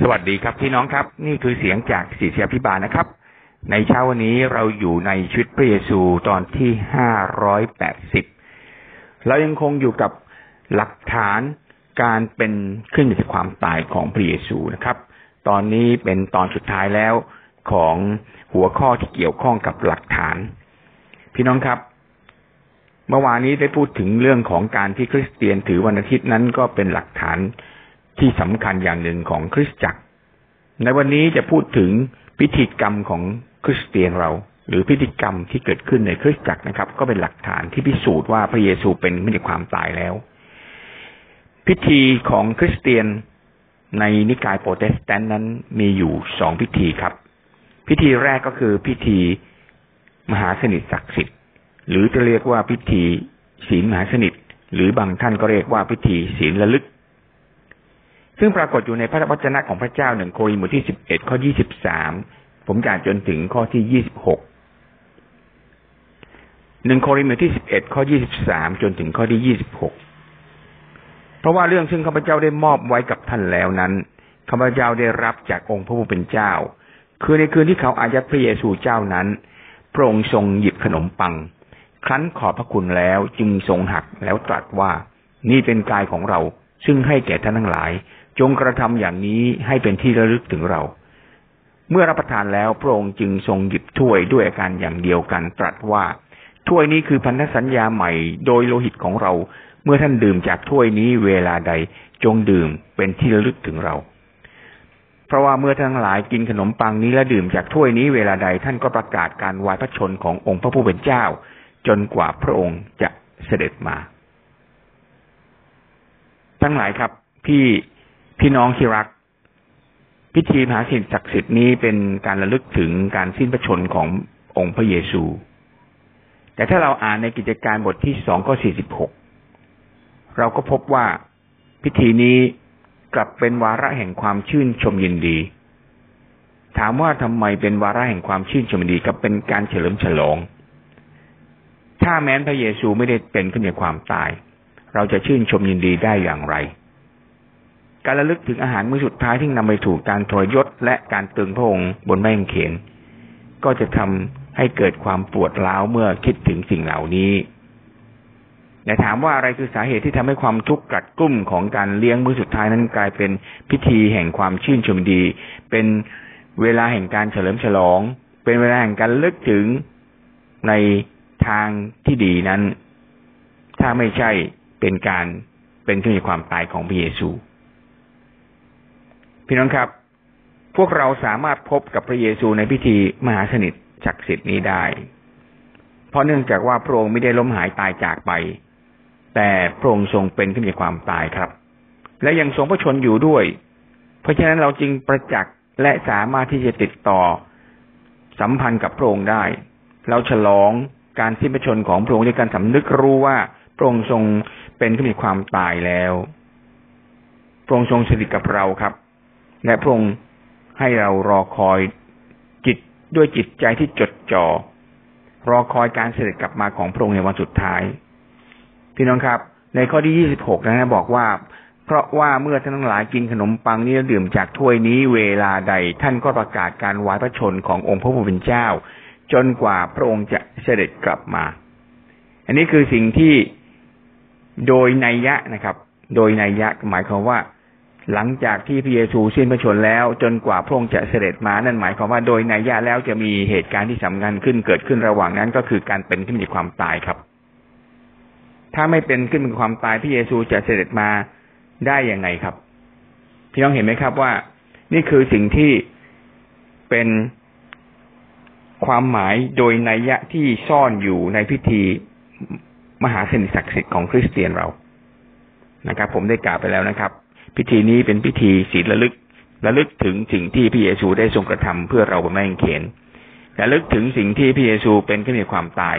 สวัสดีครับพี่น้องครับ นี่คือเสียงจากศิษยาพิบาลนะครับ ในเช้าวันนี้เราอยู่ในชีวิตพระเยซูตอนที่ห้าร้อยแปดสิบเรายังคงอยู่กับหลักฐานการเป็นขึ้นจากความตายของพระเยซูนะครับ ตอนนี้เป็นตอนสุดท้ายแล้วของหัวข้อที่เกี่ยวข้องกับหลักฐาน พี่น้องครับ เมื่อวานนี้ได้พูดถึงเรื่องของการที่คริสเตียนถือวันอาทิตย์นั้นก็เป็นหลักฐาน ที่สำคัญอย่างหนึ่งของคริสตจักร ในวันนี้จะพูดถึงพิธีกรรมของคริสเตียนเรา หรือพิธีกรรมที่เกิดขึ้นในคริสตจักรนะครับ ก็เป็นหลักฐานที่พิสูจน์ว่าพระเยซูเป็นไม่ได้ความตายแล้ว พิธีของคริสเตียนในนิกายโปรเตสแตนต์นั้นมีอยู่สองพิธีครับ พิธีแรกก็คือพิธีมหาสนิทศักดิ์สิทธิ์ หรือจะเรียกว่าพิธีศีลมหาสนิท หรือบางท่านก็เรียกว่าพิธีศีลระลึก ซึ่งปรากฏอยู่ในพระวจนะของพระเจ้าหนึ่งโครินธ์บทที่สิบเอ็ดข้อยี่สิบสามผมอ่านจนถึงข้อที่ยี่สิบหกหนึ่งโครินธ์บทที่สิบเอ็ดข้อยี่สิบสามจนถึงข้อที่ยี่สิบหกเพราะว่าเรื่องซึ่งข้าพเจ้าได้มอบไว้กับท่านแล้วนั้นข้าพเจ้าได้รับจากองค์พระผู้เป็นเจ้า คือในคืนที่เขาอายัดพระเยซูเจ้านั้นพระองค์ทรงหยิบขนมปัง ครั้นขอบพระคุณแล้วจึงทรงหักแล้วตรัสว่านี่เป็นกายของเรา ซึ่งให้แก่ท่านทั้งหลาย จงกระทำอย่างนี้ให้เป็นที่ระลึกถึงเรา เมื่อรับประทานแล้วพระองค์จึงทรงหยิบถ้วยด้วยอาการอย่างเดียวกันตรัสว่า ถ้วยนี้คือพันธสัญญาใหม่โดยโลหิตของเรา เมื่อท่านดื่มจากถ้วยนี้เวลาใดจงดื่มเป็นที่ระลึกถึงเรา เพราะว่าเมื่อทั้งหลายกินขนมปังนี้และดื่มจากถ้วยนี้เวลาใดท่านก็ประกาศการวายพระชนขององค์พระผู้เป็นเจ้า จนกว่าพระองค์จะเสด็จมา ทั้งหลายครับพี่ พี่น้องที่รัก พิธีมหาสิทธิศักดิ์สิทธิ์นี้เป็นการระลึกถึงการสิ้นพระชนขององค์พระเยซู แต่ถ้าเราอ่านในกิจการบทที่สองก็สี่สิบหกเราก็พบว่าพิธีนี้กลับเป็นวาระแห่งความชื่นชมยินดี ถามว่าทำไมเป็นวาระแห่งความชื่นชมยินดีกับเป็นการเฉลิมฉลอง ถ้าแม้นพระเยซูไม่ได้เป็นขึ้นจากความตาย เราจะชื่นชมยินดีได้อย่างไร การระลึกถึงอาหารมื้อสุดท้ายที่นำไปถูกการทรยศและการตึงพระองค์บนแม่งเขน ก็จะทำให้เกิดความปวดร้าวเมื่อคิดถึงสิ่งเหล่านี้แต่ถามว่าอะไรคือสาเหตุที่ทำให้ความทุกข์กัดกุ้มของการเลี้ยงมื้อสุดท้ายนั้นกลายเป็นพิธีแห่งความชื่นชมดี เป็นเวลาแห่งการเฉลิมฉลอง เป็นเวลาแห่งการลึกถึงในทางที่ดีนั้น ถ้าไม่ใช่เป็นการเป็นขึ้นความตายของพระเยซู พี่น้องครับ พวกเราสามารถพบกับพระเยซูในพิธีมหาสนิทศักดิ์สิทธิ์นี้ได้ เพราะเนื่องจากว่าพระองค์ไม่ได้ล้มหายตายจากไป แต่พระองค์ทรงเป็นขึ้นจากความตายครับ และยังทรงพระชนอยู่ด้วย เพราะฉะนั้นเราจึงประจักษ์และสามารถที่จะติดต่อสัมพันธ์กับพระองค์ได้ เราฉลองการสิ้นพระชนของพระองค์ด้วยการสำนึกรู้ว่าพระองค์ทรงเป็นขึ้นจากความตายแล้ว พระองค์ทรงสถิตกับเราครับ และพระองค์ให้เรารอคอยจิตด้วยจิตใจที่จดจอ่อรอคอยการเสด็จกลับมาของพระองค์ในวันสุดท้าย พี่น้องครับ ในข้อที่ยี่สิบหกนะฮะบอกว่า เพราะว่าเมื่อท่านทั้งหลายกินขนมปังนี้ดื่มจากถ้วยนี้เวลาใดท่านก็ประกาศการวายพระชนขององค์พระผู้เป็นเจ้า จนกว่าพระองค์จะเสด็จกลับมา อันนี้คือสิ่งที่โดยนัยยะนะครับ โดยนัยยะหมายความว่า หลังจากที่พระเยซูสิ้นพระชนแล้ว จนกว่าพระองค์จะเสด็จมานั่นหมายความว่าโดยนัยยะแล้วจะมีเหตุการณ์ที่สำคัญขึ้นเกิดขึ้นระหว่างนั้นก็คือการเป็นขึ้นจากความตายครับ ถ้าไม่เป็นขึ้นจากความตายพระเยซูจะเสด็จมาได้ยังไงครับพี่น้องเห็นไหมครับว่า นี่คือสิ่งที่เป็นความหมายโดยนัยยะที่ซ่อนอยู่ในพิธีมหาสนิทศักดิ์สิทธิ์ของคริสเตียนเรานะครับ ผมได้กล่าวไปแล้วนะครับ พิธีนี้เป็นพิธีศีลระลึกระลึกถึงสิ่งที่พระเยซูได้ทรงกระทำเพื่อเราบนแม่งเขนระลึกถึงสิ่งที่พระเยซูเป็นขึ้นในความตาย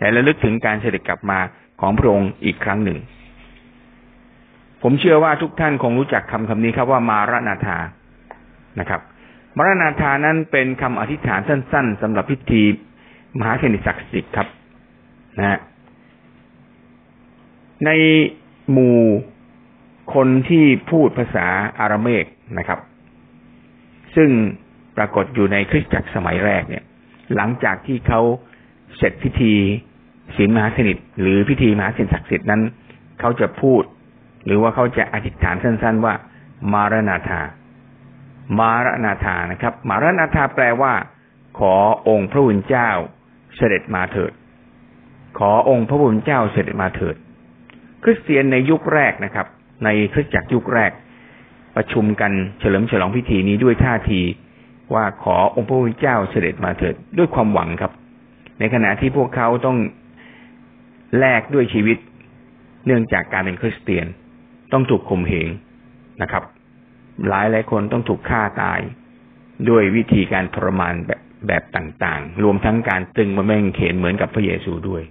และระลึกถึงการเสด็จกลับมาของพระองค์อีกครั้งหนึ่ง ผมเชื่อว่าทุกท่านคงรู้จักคำคำนี้ครับว่ามารานาธานะครับมารานาธานั้นเป็นคำอธิษฐานสั้น ๆสำหรับพิธีมหาเทนิศักดิ์สิทธิ์ครับนะในหมู่ คนที่พูดภาษาอารามกนะครับ ซึ่งปรากฏอยู่ในคริสตจักรสมัยแรกเนี่ย หลังจากที่เขาเสร็จพิธีศีลมหาสนิทหรือพิธีมหาสนิทศักดิ์สิทธิ์นั้น เขาจะพูด หรือว่าเขาจะอธิษฐานสั้น ๆ ว่า มารณาธา มารณาธานะครับ มารณาธาแปลว่า ขอองค์พระผู้เป็นเจ้าเสด็จมาเถิด ขอองค์พระผู้เป็นเจ้าเสด็จมาเถิด คริสเตียนในยุคแรกนะครับ ในคริสตจักรยุคแรก ประชุมกันเฉลิมฉลองพิธีนี้ด้วยท่าทีว่าขอองค์พระผู้เป็นเจ้าเสด็จมาเถิดด้วยความหวังครับ ในขณะที่พวกเขาต้องแลกด้วยชีวิต เนื่องจากการเป็นคริสเตียน ต้องถูกข่มเหงนะครับ หลายหลายคนต้องถูกฆ่าตาย ด้วยวิธีการทรมานแบบแบบต่างๆ รวมทั้งการตึงมาแม่งเขนเหมือนกับพระเยซูด้วย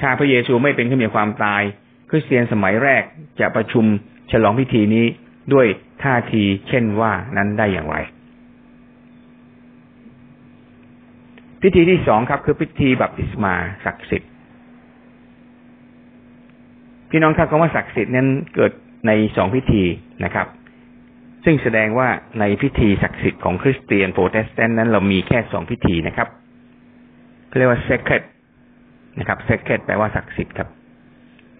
ถ้าพระเยซูไม่เป็นขึ้นมีความตาย คริสเตียนสมัยแรกจะประชุมฉลองพิธีนี้ด้วยท่าทีเช่นว่านั้นได้อย่างไร พิธีที่สองครับคือพิธีบัพติศมาศักดิ์สิทธิ์พี่น้องครับคำว่าศักดิ์สิทธิ์นั้นเกิดในสองพิธีนะครับ ซึ่งแสดงว่าในพิธีศักดิ์สิทธิ์ของคริสเตียนโปรเตสแตนต์นั้นเรามีแค่สองพิธีนะครับเรียกว่า sacred นะครับ sacred แปลว่าศักดิ์สิทธิ์ครับ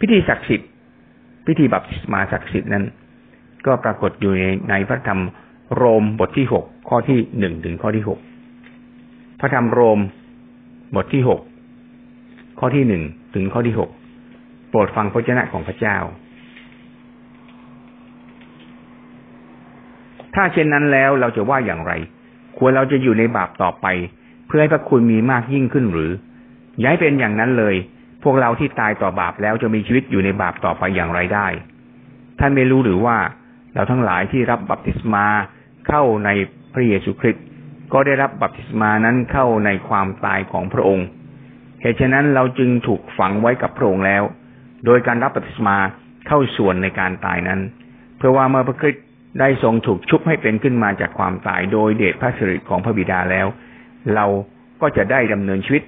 พิธีศักดิ์สิทธิ์ พิธีบัพติศมาศักดิ์สิทธิ์นั้น ก็ปรากฏอยู่ในในพระธรรมโรมบทที่หกข้อที่หนึ่งถึงข้อที่หกพระธรรมโรมบทที่หกข้อที่หนึ่งถึงข้อที่หกโปรดฟังพระเจ้าของพระเจ้า ถ้าเช่นนั้นแล้วเราจะว่าอย่างไร ควรเราจะอยู่ในบาปต่อไป เพื่อให้พระคุณมีมากยิ่งขึ้นหรือ ย้ายเป็นอย่างนั้นเลย พวกเราที่ตายต่อบาปแล้วจะมีชีวิตอยู่ในบาปต่อไปอย่างไรได้ ท่านไม่รู้หรือว่าเราทั้งหลายที่รับบัพติศมาเข้าในพระเยซูคริสต์ก็ได้รับบัพติศมานั้นเข้าในความตายของพระองค์ เหตุฉะนั้นเราจึงถูกฝังไว้กับพระองค์แล้ว โดยการรับบัพติศมาเข้าส่วนในการตายนั้น เพื่อว่าเมื่อพระคริสต์ได้ทรงถูกชุบให้เป็นขึ้นมาจากความตายโดยเดชพระสิริของพระบิดาแล้ว เราก็จะได้ดำเนินชีวิต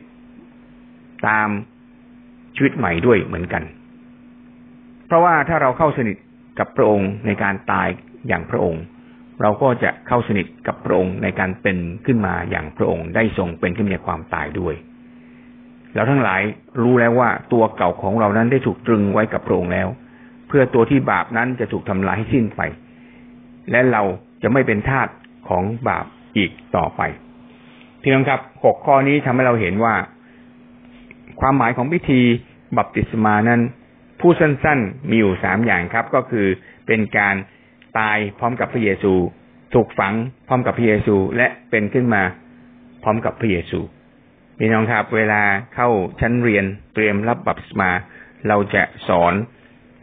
ตาม ชีวิตใหม่ด้วยเหมือนกัน เพราะว่าถ้าเราเข้าสนิทกับพระองค์ในการตายอย่างพระองค์ เราก็จะเข้าสนิทกับพระองค์ในการเป็นขึ้นมาอย่างพระองค์ได้ทรงเป็นขึ้นมาความตายด้วยเราทั้งหลายรู้แล้วว่าตัวเก่าของเรานั้นได้ถูกตรึงไว้กับพระองค์แล้ว เพื่อตัวที่บาปนั้นจะถูกทำลายให้สิ้นไป และเราจะไม่เป็นทาสของบาปอีกต่อไปพี่น้องครับหกข้อนี้ทำให้เราเห็นว่า ความหมายของพิธีบัพติศมานั้นผู้สั้นๆมีอยู่สามอย่างครับ ก็คือเป็นการตายพร้อมกับพระเยซู ถูกฝังพร้อมกับพระเยซู และเป็นขึ้นมาพร้อมกับพระเยซูพี่น้องครับ เวลาเข้าชั้นเรียนเตรียมรับบัพติศมา เราจะสอน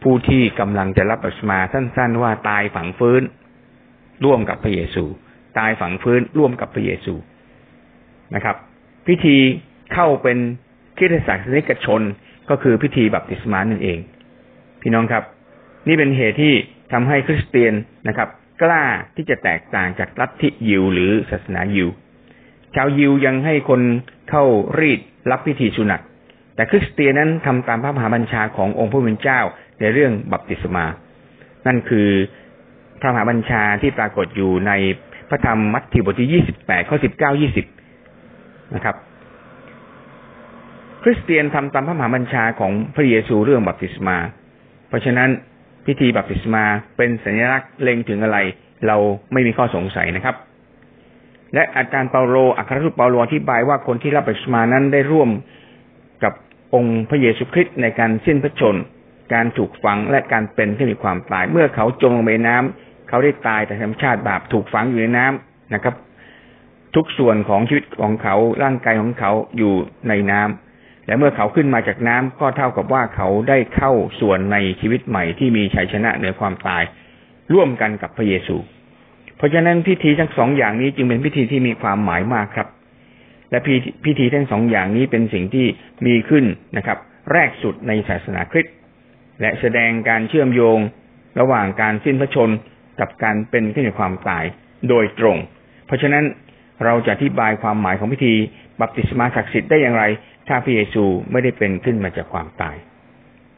ผู้ที่กำลังจะรับบัพติศมาสั้น ๆ ว่าตายฝังฟื้น ร่วมกับพระเยซู ตายฝังฟื้นร่วมกับพระเยซูนะครับ พิธีเข้าเป็น คริสตศาสนิกชนก็คือพิธีบัพติศมานั่นเอง พี่น้องครับ นี่เป็นเหตุที่ทำให้คริสเตียนนะครับ กล้าที่จะแตกต่างจากลัทธิยิวหรือศาสนายิว ชาวยิวยังให้คนเข้ารีดรับพิธีสุนัตแต่คริสเตียนนั้นทำตามพระมหาบัญชาขององค์พระผู้เป็นเจ้าในเรื่องบัพติศมา นั่นคือพระมหาบัญชาที่ปรากฏอยู่ในพระธรรมมัทธิวบทที่ยี่สิบแปดข้อสิบเก้ายี่สิบนะครับ ริสเตียนทำตามพระมหาบัญชาของพระเยซูเรื่องบัพติศมา เพราะฉะนั้นพิธีบัพติศมาเป็นสัญลักษณ์เล็งถึงอะไร เราไม่มีข้อสงสัยนะครับ และอาจารย์เปาโลอัครทูตเปาโลอธิบายว่าคนที่รับบัพติศมานั้นได้ร่วมกับองค์พระเยซูคริสต์ในการสิ้นพระชน การถูกฝังและการเป็นที่มีความตาย เมื่อเขาจมลงในน้ำเขาได้ตายแต่ธรรมชาติบาปถูกฝังอยู่ในน้ำนะครับ ทุกส่วนของชีวิตของเขาร่างกายของเขาอยู่ในน้ำ และเมื่อเขาขึ้นมาจากน้ำก็เท่ากับว่าเขาได้เข้าส่วนในชีวิตใหม่ที่มีชัยชนะเหนือความตาย ร่วมกันกับพระเยซู เพราะฉะนั้นพิธีทั้งสองอย่างนี้จึงเป็นพิธีที่มีความหมายมากครับ และพิธีทั้งสองอย่างนี้เป็นสิ่งที่มีขึ้นนะครับ แรกสุดในศาสนาคริสต์และแสดงการเชื่อมโยงระหว่างการสิ้นพระชนกับการเป็นขึ้นในความตายโดยตรง เพราะฉะนั้นเราจะอธิบายความหมายของพิธีบัพติศมาศักดิ์สิทธิ์ได้อย่างไร ถ้าพระเยซูไม่ได้เป็นขึ้นมาจากความตาย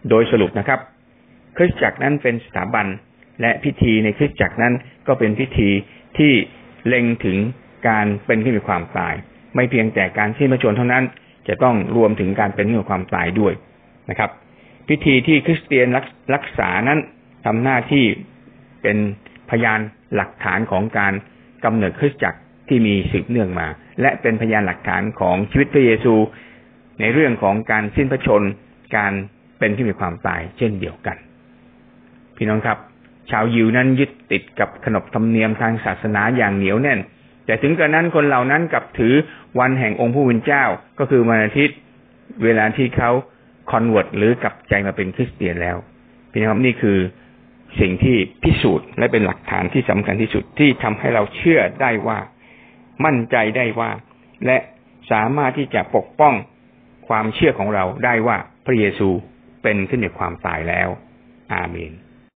โดยสรุปนะครับ คริสตจักรนั้นเป็นสถาบันและพิธีในคริสตจักรนั้นก็เป็นพิธีที่เล็งถึงการเป็นขึ้นมีความตาย ไม่เพียงแต่การสิ้นพระชนเท่านั้น จะต้องรวมถึงการเป็นขึ้นมีความตายด้วยนะครับ พิธีที่คริสเตียนรักษานั้นทำหน้าที่เป็นพยานหลักฐานของการกำเนิดคริสตจักรที่มีสืบเนื่องมา และเป็นพยานหลักฐานของชีวิตพระเยซู ในเรื่องของการสิ้นพระชน การเป็นที่มีความตายเช่นเดียวกัน พี่น้องครับ ชาวยิวนั้นยึดติดกับขนบธรรมเนียมทางศาสนาอย่างเหนียวแน่น แต่ถึงกระนั้นคนเหล่านั้นกลับถือวันแห่งองค์ผู้เป็นเจ้า ก็คือวันอาทิตย์ เวลาที่เขา convert หรือกลับใจมาเป็นคริสเตียนแล้ว พี่น้องครับนี่คือสิ่งที่พิสูจน์และเป็นหลักฐานที่สำคัญที่สุดที่ทำให้เราเชื่อได้ว่า มั่นใจได้ว่า และสามารถที่จะปกป้อง ความเชื่อของเราได้ว่าพระเยซูเป็นขึ้นจากความตายแล้ว อาเมน